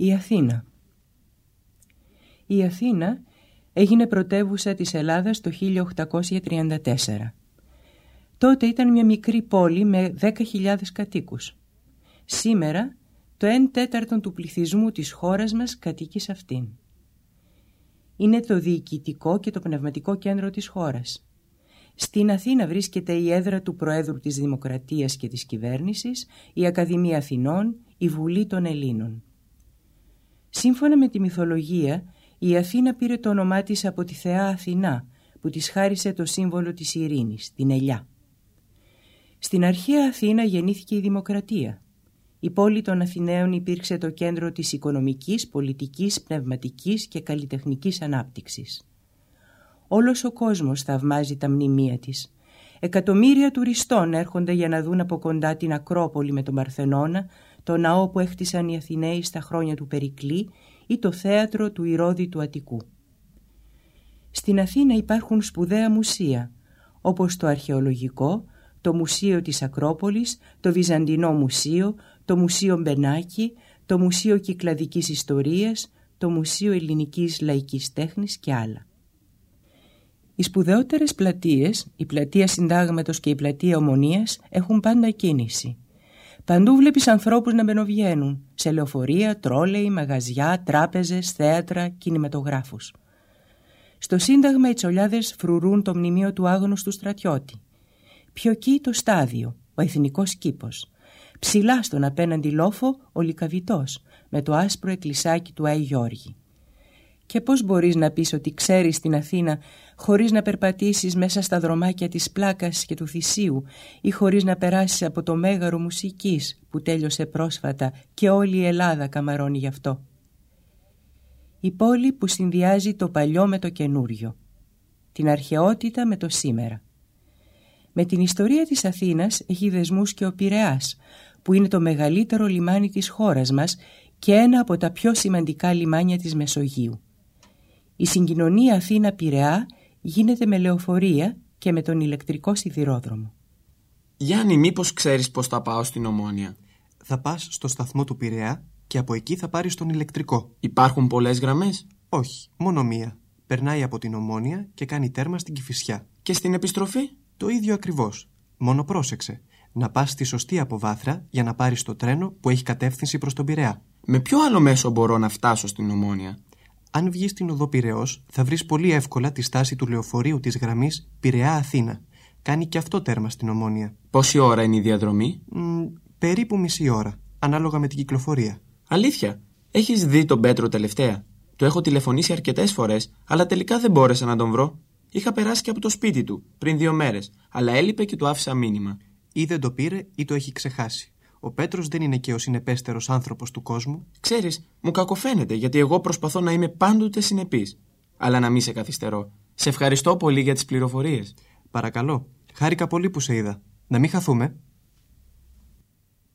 Η Αθήνα Η Αθήνα έγινε πρωτεύουσα της Ελλάδας το 1834. Τότε ήταν μια μικρή πόλη με 10.000 κατοίκους. Σήμερα το 1 τέταρτο του πληθυσμού της χώρας μας κατοίκει σε αυτήν. Είναι το διοικητικό και το πνευματικό κέντρο της χώρας. Στην Αθήνα βρίσκεται η έδρα του Προέδρου της Δημοκρατίας και της Κυβέρνησης, η Ακαδημία Αθηνών, η Βουλή των Ελλήνων. Σύμφωνα με τη μυθολογία, η Αθήνα πήρε το όνομά της από τη θεά Αθηνά, που της χάρισε το σύμβολο της ειρήνης, την ελιά. Στην αρχαία Αθήνα γεννήθηκε η Δημοκρατία. Η πόλη των Αθηναίων υπήρξε το κέντρο της οικονομικής, πολιτικής, πνευματικής και καλλιτεχνικής ανάπτυξης. Όλος ο κόσμος θαυμάζει τα μνημεία της. Εκατομμύρια τουριστών έρχονται για να δουν από κοντά την Ακρόπολη με τον Παρθενώνα, το ναό που έχτισαν οι Αθηναίοι στα χρόνια του Περικλή ή το θέατρο του Ηρώδη του Αττικού. Στην Αθήνα υπάρχουν σπουδαία μουσεία, όπως το αρχαιολογικό, το Μουσείο της Ακρόπολης, το Βυζαντινό Μουσείο, το Μουσείο Μπενάκη, το Μουσείο Κυκλαδικής Ιστορίας, το Μουσείο Ελληνικής Λαϊκής Τέχνης και άλλα. Οι σπουδαιότερες πλατείες, η πλατεία Συντάγματος και η πλατεία Ομονίας έχουν πάντα κίνηση. Παντού βλέπεις ανθρώπους να μπαινοβγαίνουν, σε λεωφορεία, τρόλεϊ, μαγαζιά, τράπεζες, θέατρα, κινηματογράφους. Στο Σύνταγμα οι τσολιάδες φρουρούν το μνημείο του άγνωστου στρατιώτη. Πιο εκεί το στάδιο, ο εθνικός κήπος. Ψηλά στον απέναντι λόφο ο Λικαβητός, με το άσπρο εκκλησάκι του Άι Γιώργη. Και πώς μπορείς να πεις ότι ξέρεις την Αθήνα χωρίς να περπατήσεις μέσα στα δρομάκια της πλάκας και του θυσίου ή χωρίς να περάσεις από το μέγαρο μουσικής που τέλειωσε πρόσφατα και όλη η Ελλάδα καμαρώνει γι' αυτό. Η πόλη που συνδυάζει το παλιό με το καινούριο, την αρχαιότητα με το σήμερα. Με την ιστορία της Αθήνας έχει δεσμούς και ο Πειραιάς, που είναι το μεγαλύτερο λιμάνι της χώρας μας και ένα από τα πιο σημαντικά λιμάνια της Μεσογείου. Η συγκοινωνία Αθήνα-Πειραιά γίνεται με λεωφορεία και με τον ηλεκτρικό σιδηρόδρομο. Γιάννη, μήπως ξέρεις πώς θα πάω στην Ομόνια; Θα πας στο σταθμό του Πειραιά και από εκεί θα πάρεις τον ηλεκτρικό. Υπάρχουν πολλές γραμμές; Όχι, μόνο μία. Περνάει από την Ομόνια και κάνει τέρμα στην Κηφισιά. Και στην επιστροφή; Το ίδιο ακριβώς. Μόνο πρόσεξε. Να πας στη σωστή αποβάθρα για να πάρεις το τρένο που έχει κατεύθυνση προς τον Πειραιά. Με ποιο άλλο μέσο μπορώ να φτάσω στην Ομόνια; Αν βγεις στην οδό Πυραιό, θα βρεις πολύ εύκολα τη στάση του λεωφορείου της γραμμής Πειραιά-Αθήνα. Κάνει και αυτό τέρμα στην Ομόνια. Πόση ώρα είναι η διαδρομή, Μ, περίπου μισή ώρα, ανάλογα με την κυκλοφορία. Αλήθεια; Έχεις δει τον Πέτρο τελευταία; Το έχω τηλεφωνήσει αρκετές φορές, αλλά τελικά δεν μπόρεσα να τον βρω. Είχα περάσει και από το σπίτι του πριν δύο μέρες, αλλά έλειπε και του άφησα μήνυμα. Ή δεν το πήρε ή το έχει ξεχάσει. Ο Πέτρος δεν είναι και ο συνεπέστερος άνθρωπος του κόσμου. Ξέρεις, μου κακοφαίνεται γιατί εγώ προσπαθώ να είμαι πάντοτε συνεπής. Αλλά να μην σε καθυστερώ. Σε ευχαριστώ πολύ για τις πληροφορίες. Παρακαλώ, χάρηκα πολύ που σε είδα. Να μην χαθούμε.